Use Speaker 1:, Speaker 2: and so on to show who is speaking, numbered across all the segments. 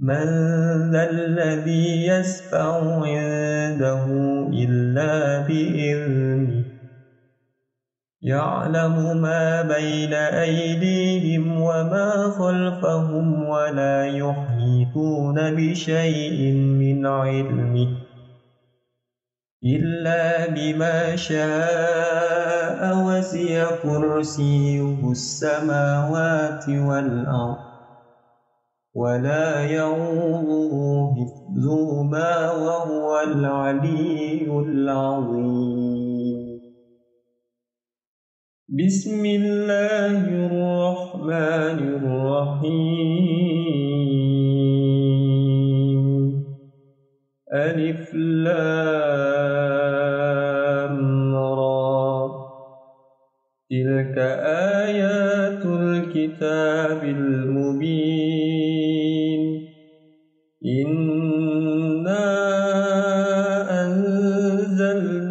Speaker 1: من ذا الذي يسفع عنده إلا بإذنه. يعلم ما بين أيديهم وما خلفهم ولا يحيطون بشيء من علمه إلا بما شاء وسع كرسيه السماوات والأرض. ولا ينظر حفظهما وهو العلي العظيم. بسم الله الرحمن الرحيم. ألف لام را. تلك آيات الكتاب المبين. إنا أنزلناه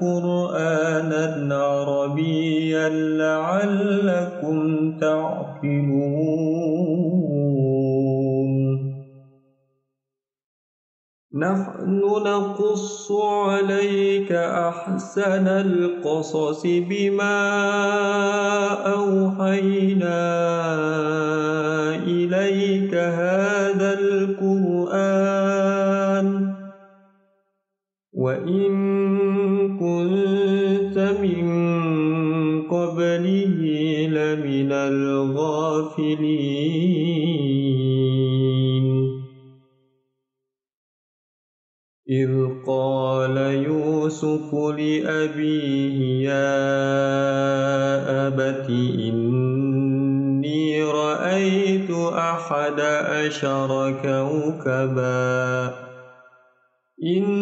Speaker 1: قرآنا عربيا لعلكم تعقلون نحن نقص عليك أحسن القصص بما أوحينا إليك الغافلين. إذ قال يوسف لأبيه يا أبت إني رأيت أحد عشر كوكبا. إني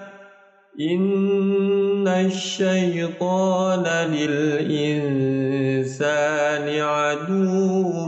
Speaker 1: إن الشيطان للإنسان عدو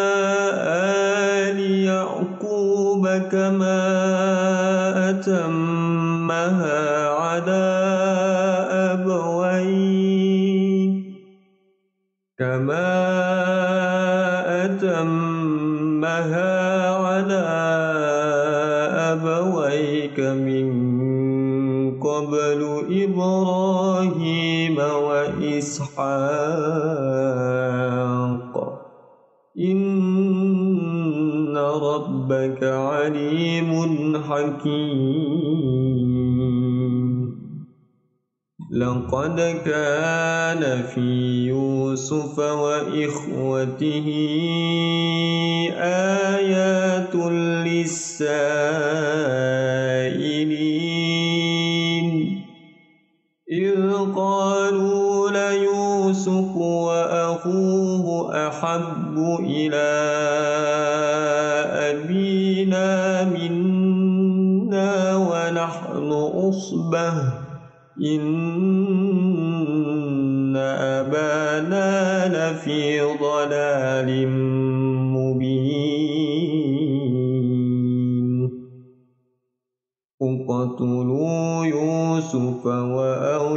Speaker 1: كما أتمها على أبويك كما أتمها على أبويك من قبل إبراهيم وإسحاق. ربك عليم حكيم. لقد كان في يوسف وإخوته آيات للسائلين. إذ قالوا يوسف وأخوه أحب إلى أبينا منا ونحن أصبة. إن أبانا لفي ضلال مبين. اقتلوا يوسف وأخوه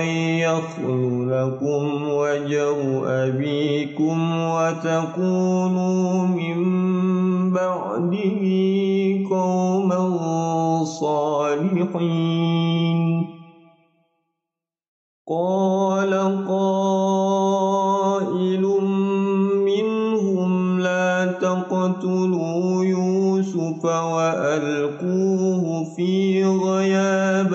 Speaker 1: يخل لكم وجه أبيكم وتكونوا من بعده قوما صالحين قال قائل منهم لا تقتلوا يوسف وألقوه في الجب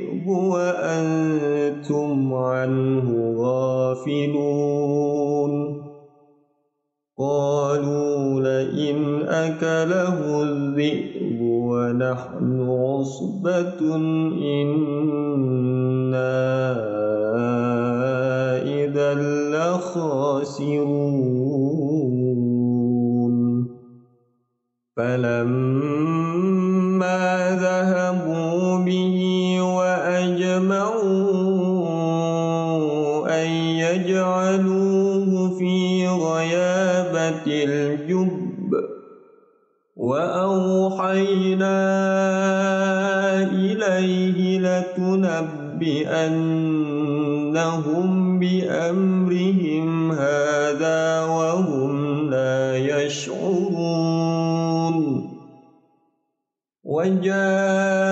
Speaker 1: وأنتم عنه غافلون. قالوا لئن أكله الذئب ونحن عصبة إنا إذا لخاسرون. فلما لتنبئنهم بأمرهم هذا وهم لا يشعرون. وجاءوا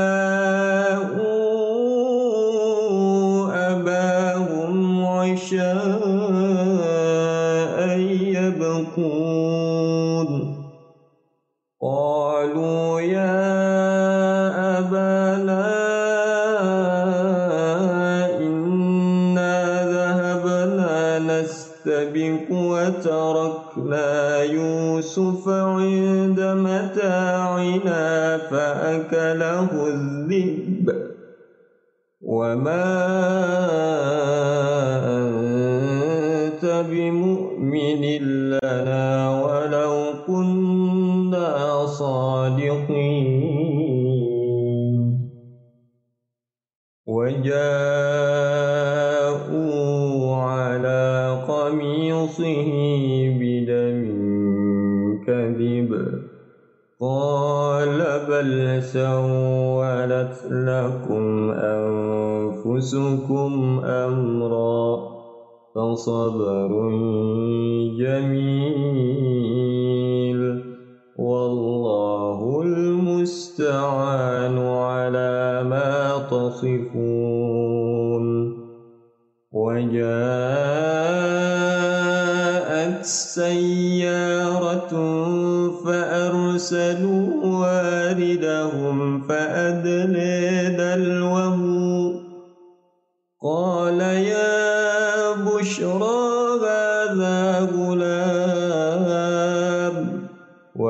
Speaker 1: وما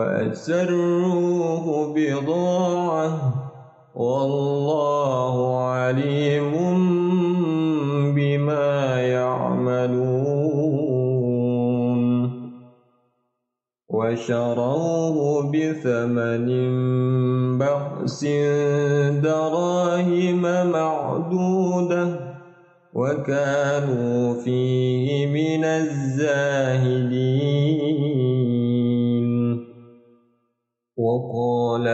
Speaker 1: وأسروه بضاعة والله عليم بما يعملون. وشروه بثمن بخس دراهم معدودة وكانوا فيه من الزاهدين.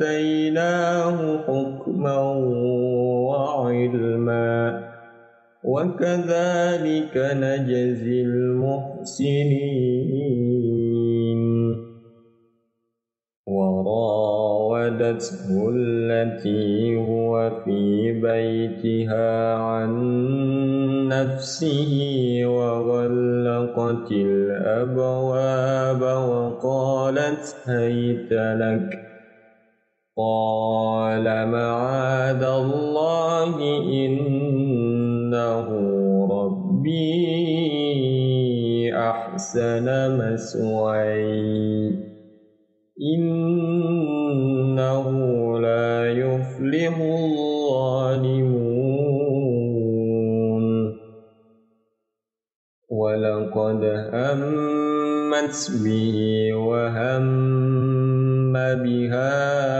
Speaker 1: آتيناه حكما وعلما وكذلك نجزي المحسنين. وراودته التي هو في بيتها عن نفسه وغلقت الأبواب وقالت هيت لك قال معاذ الله إنه ربي أحسن مسوي. إنه لا يفلح الظالمون. ولقد همت به وهم بها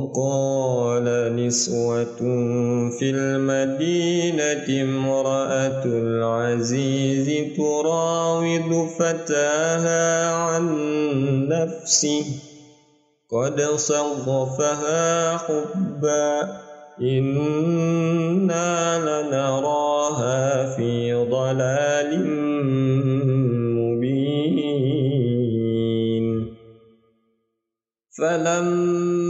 Speaker 1: وقال نسوة في المدينة امرأة العزيز تراود فتاها عن نفسه. قد صرفها حبا. إنا لنراها في ضلال مبين. فلما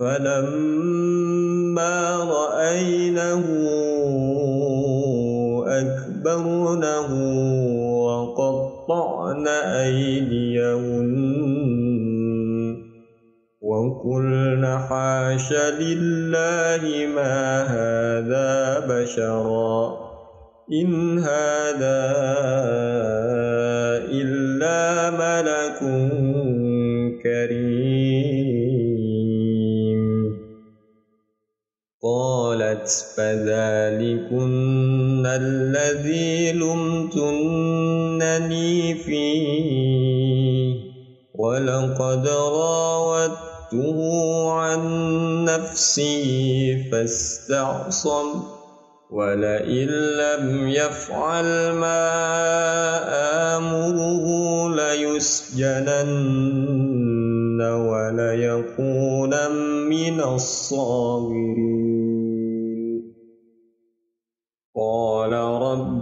Speaker 1: فلما رأينه أكبرنه وقطعن أيديهن وقلن حاش لله ما هذا بشرا إن هذا فذلكن الذي لمتنني فيه ولقد راودت فَصَدَّتْهُ عَن نَّفْسِهِ فَاسْتَعْصَمَ وَلَئِن لَّمْ يَفْعَلْ مَا آمُرُهُ لَيُسْجَنَنَّ وَلَيَكُونًا مِّنَ الصَّاغِرِينَ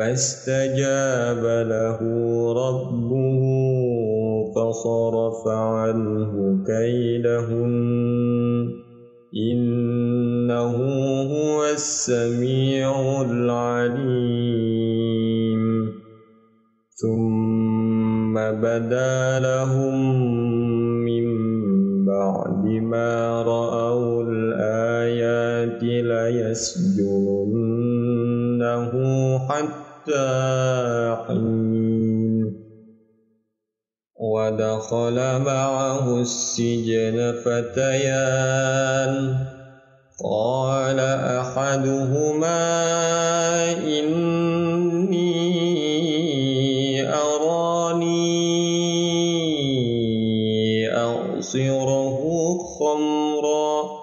Speaker 1: فاستجاب له ربه فصرف عنه كيدهن. إنه هو السميع العليم. ثم بدا لهم من بعد ما رأوا الآيات ليسجننه حين ودخل معه السجن فتيان. قال أحدهما إني أراني أعصره خمرا.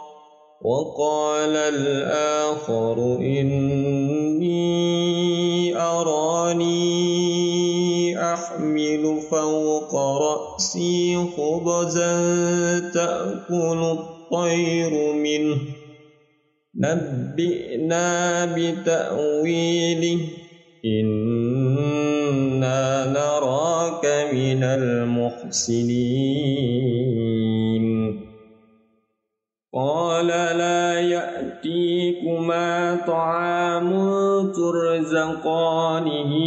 Speaker 1: وقال الآخر فوق رأسي خبزا تأكل الطير منه. نبئنا بتأويله. إنا نراك من المحسنين. قال لا يأتيكما طعام ترزقانه.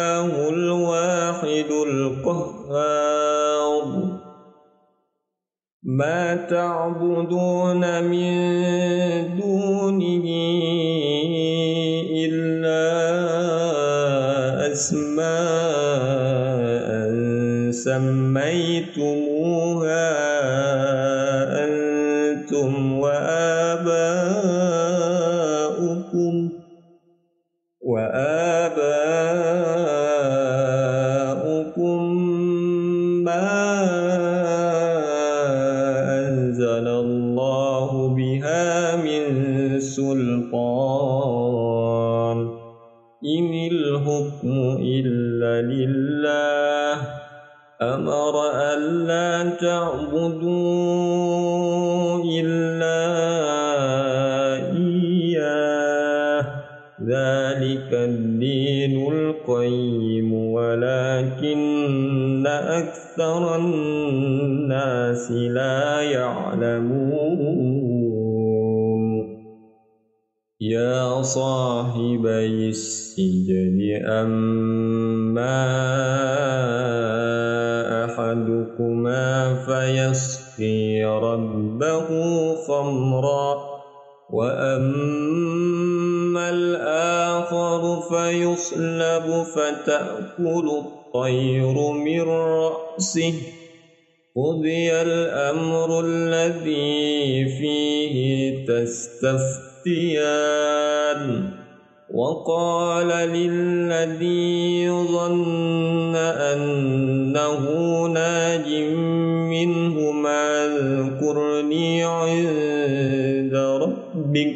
Speaker 1: القهار. ما تعبدون من دونه إلا أسماء سميتموها أنتم وآباؤكم فتأكل الطير من رأسه قضي الأمر الذي فيه تستفتيان. وقال للذي ظن أنه ناج منهما اذكرني عند ربك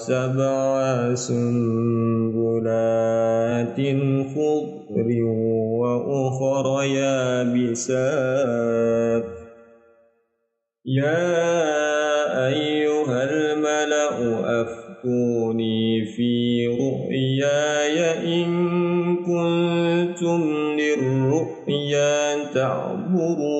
Speaker 1: وسبع سنبلات خضر وأخر يابسات. يا أيها الملأ أفتوني في رؤياي إن كنتم للرؤيا تعبرون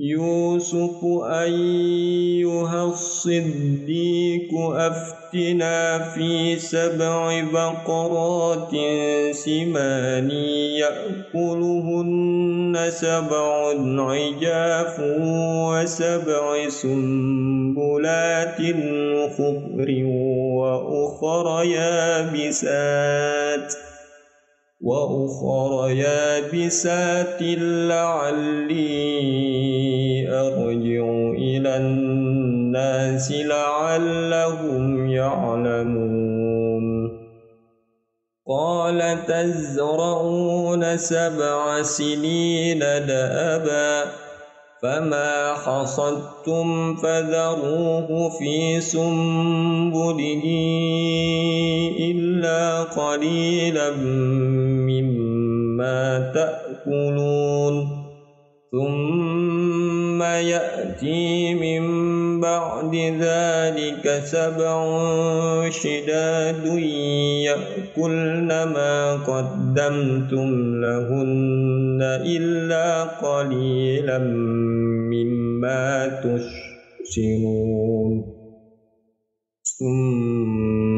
Speaker 1: يوسف أيها الصديق أفتنا في سبع بقرات سمان يأكلهن سبع عجاف وسبع سنبلات خضر وأخر يابسات. وأخر يابسات لعلي أرجع إلى الناس لعلهم يعلمون. قال تزرعون سبع سنين دأبا فما حصدتم فذروه في سنبله إلا قليلا مما تأكلون ثم يأتي من بعد ذلك سبع شداد يأكلن ما قدمتم لهن إلا قليلا مما تحسنون. ثم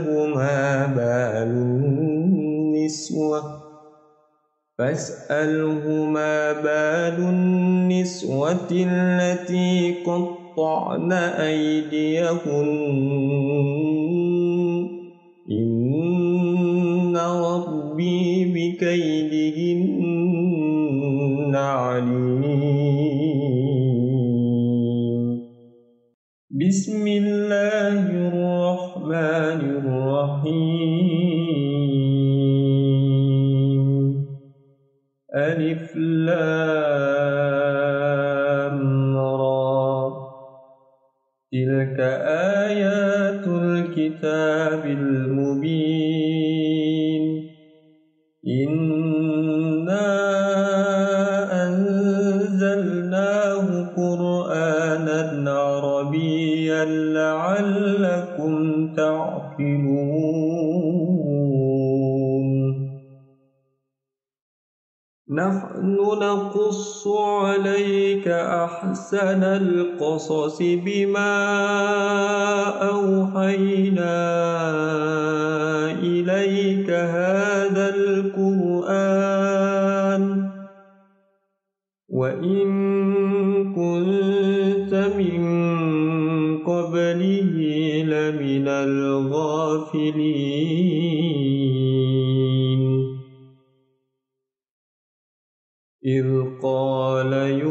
Speaker 1: فاسأله ما بال النسوة التي قطعن أيديهن أحسن القصص بما أوحينا إليك هذا القرآن. وإن كنت من قبله لمن الغافلين. إذ قال يوسف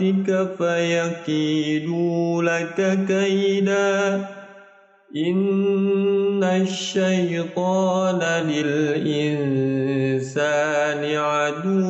Speaker 1: إخوتك فيكيدوا لك كيدا. إن الشيطان للإنسان عدو.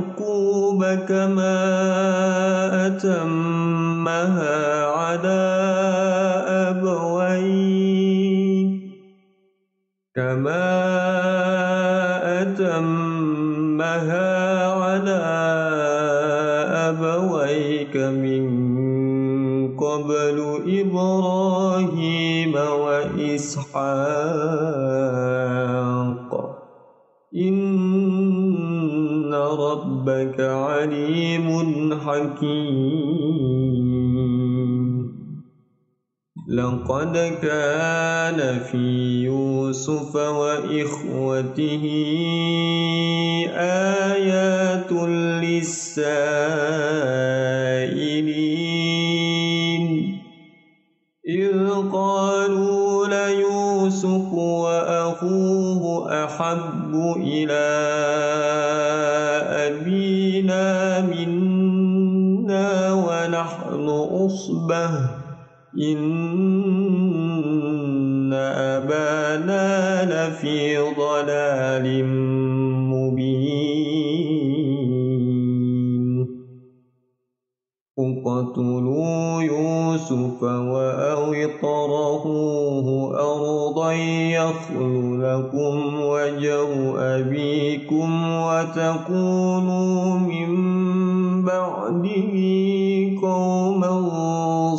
Speaker 1: كما أتمها على أبويك كما أتمها على أبويك من قبل إبراهيم وإسحاق. ربك عليم حكيم. لقد كان في يوسف وإخوته آيات للسائلين. إذ قالوا ليوسف وأخوه أحب إلى أصبه إن أبانا لفي ضلال مبين اقتلوا يوسف أو اطرحوه أرضا يخل لكم وجه أبيكم وتكونوا من بعده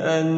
Speaker 1: أن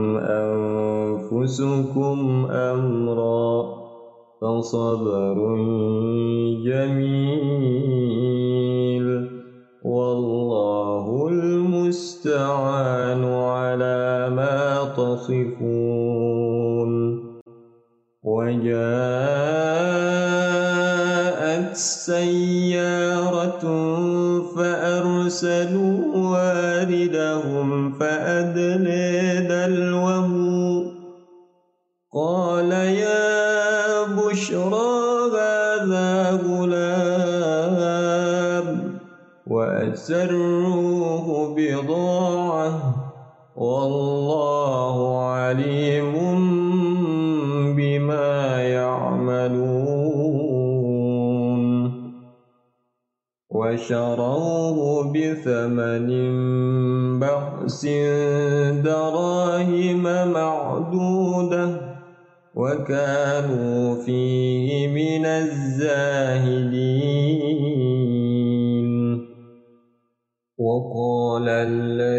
Speaker 1: أنفسكم أمرا فصبر جميل والله المستعان على ما تصفون وجاءت سيارة فأرسلوا واردهم وأسروه بضاعة والله عليم بما يعملون. وشروه بثمن بخس دراهم معدودة وكانوا فيه من الزاهدين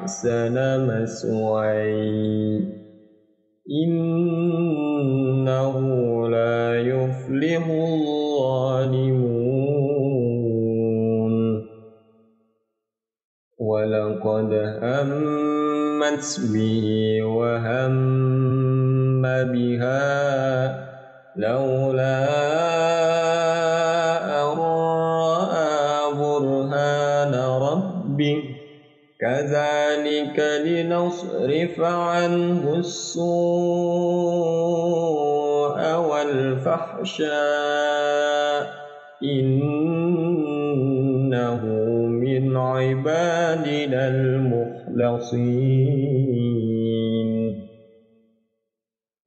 Speaker 1: أحسن مسوي إنه لا يفلح الظالمون ولقد همت به وهم بها لولا أن رأى برهان ربه كذلك لنصرف عنه السوء والفحشاء إنه من عبادنا المخلصين.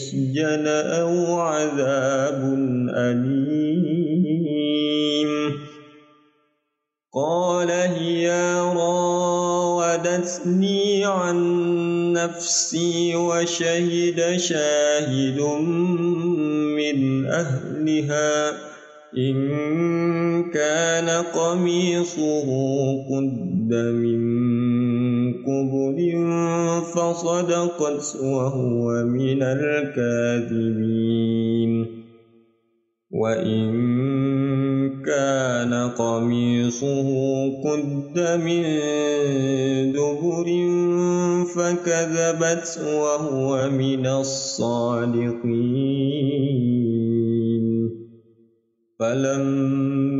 Speaker 1: يسجن أو عذاب أليم قال هي راودتني عن نفسي وشهد شاهد من أهلها إن كان قميصه قد من فصدقت وهو من الكاذبين. وإن كان قميصه قد من دبر فكذبت وهو من الصادقين. فلما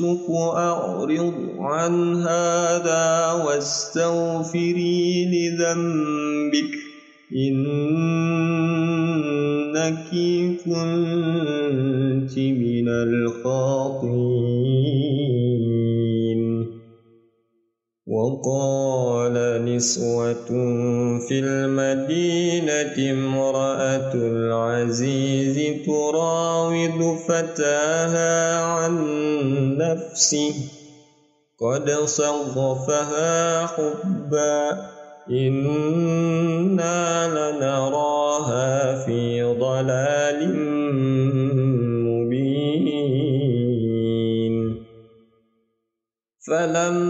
Speaker 1: يوسف أعرض عن هذا واستغفري لذنبك. إنك كنت من الخاطئين. وقال نسوة في المدينة امرأة العزيز تراود فتاها عن نفسه. قد صغفها حبا. إنا لنراها في ضلال مبين. فلما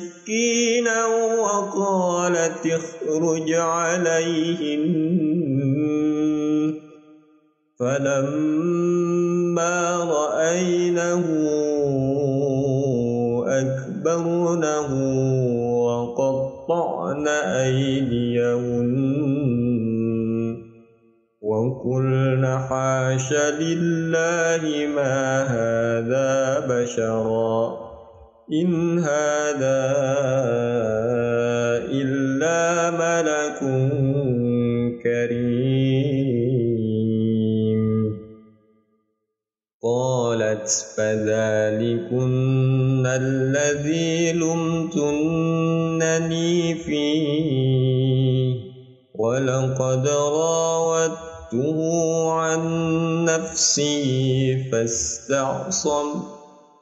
Speaker 1: إن هذا إلا ملك كريم قالت فذلكن الذي لمتنني فيه ولقد راودته عن نفسي فاستعصم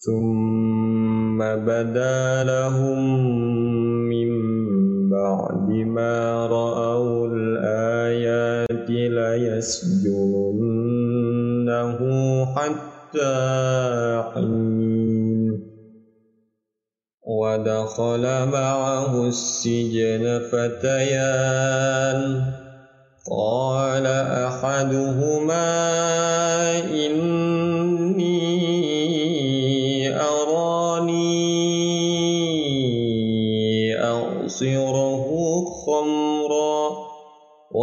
Speaker 1: ثم بدا لهم من بعد ما رأوا الآيات ليسجننه حتى حين ودخل معه السجن فتيان. قال أحدهما إني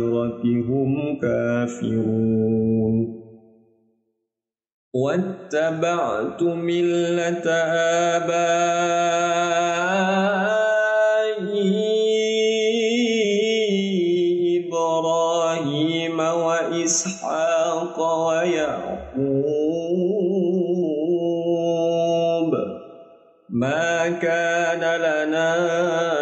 Speaker 1: هم كافرون. واتبعت ملة آبائي إبراهيم وإسحاق ويعقوب. ما كان لنا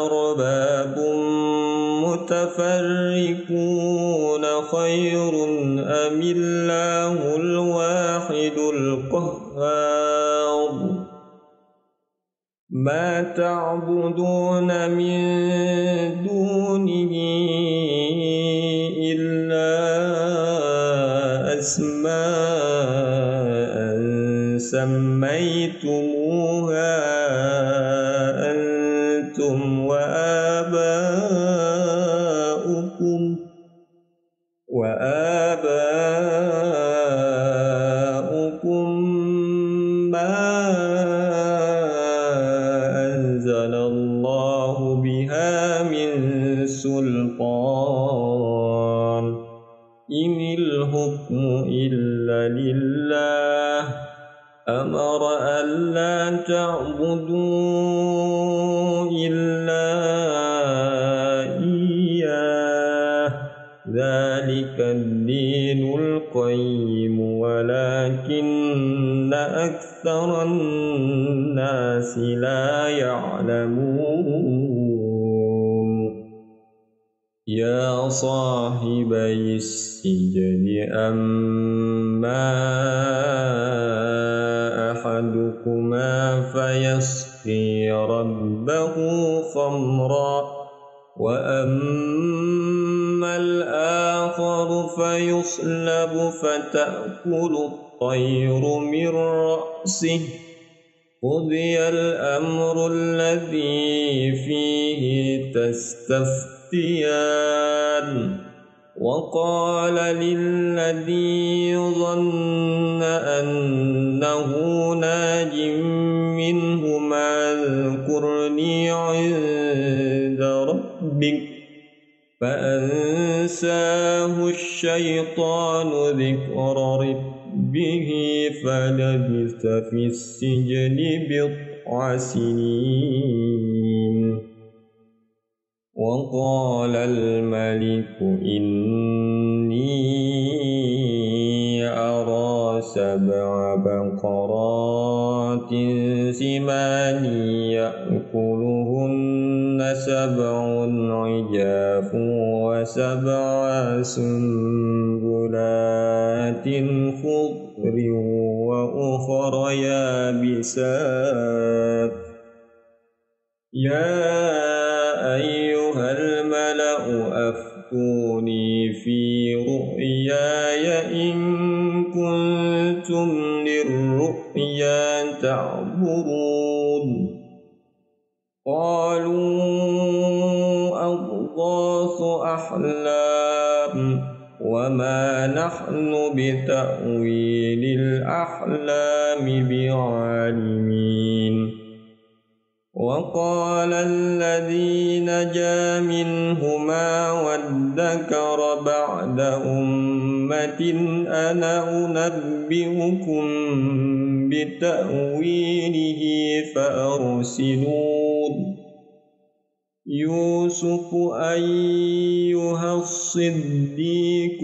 Speaker 1: ولكن أكثر الناس لا يعلمون. يا صاحبي السجن أما أحدكما فيسقي ربه خمرا وأما الآخر فيصلب فتأكل الطير من رأسه قضي الأمر الذي فيه تستفتح الفتيان وقال للذي ظن أنه ناج منهما الشيطان ذكر ربه فلبث في السجن بضع سنين. وقال الملك إني أرى سبع بقرات سمان يأكلهن سبع عجاف وسبع سنبلات خضر وأخر يابسات. يا أفتوني في رؤياي إن كنتم للرؤيا تعبرون نحن بتأويل الأحلام بعالمين. وقال الذي نجا منهما وادكر بعد أمة أنا أنبئكم بتأويله فأرسلون. يوسف أيها الصديق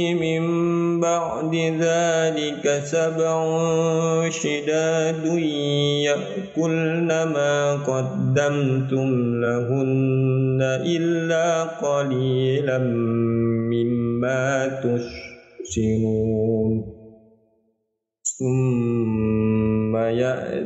Speaker 1: من بعد ذلك سبع شداد يأكلن ما قدمتم لهن إلا قليلا مما تحسنون. ثم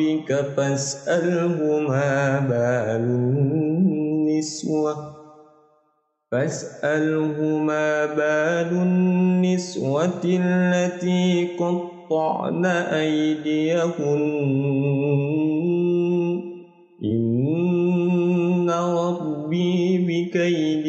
Speaker 1: ربك فاسأله ما بال النسوة. فاسأله ما بال النسوة التي قطعن أيديهن. إن ربي بكيدهن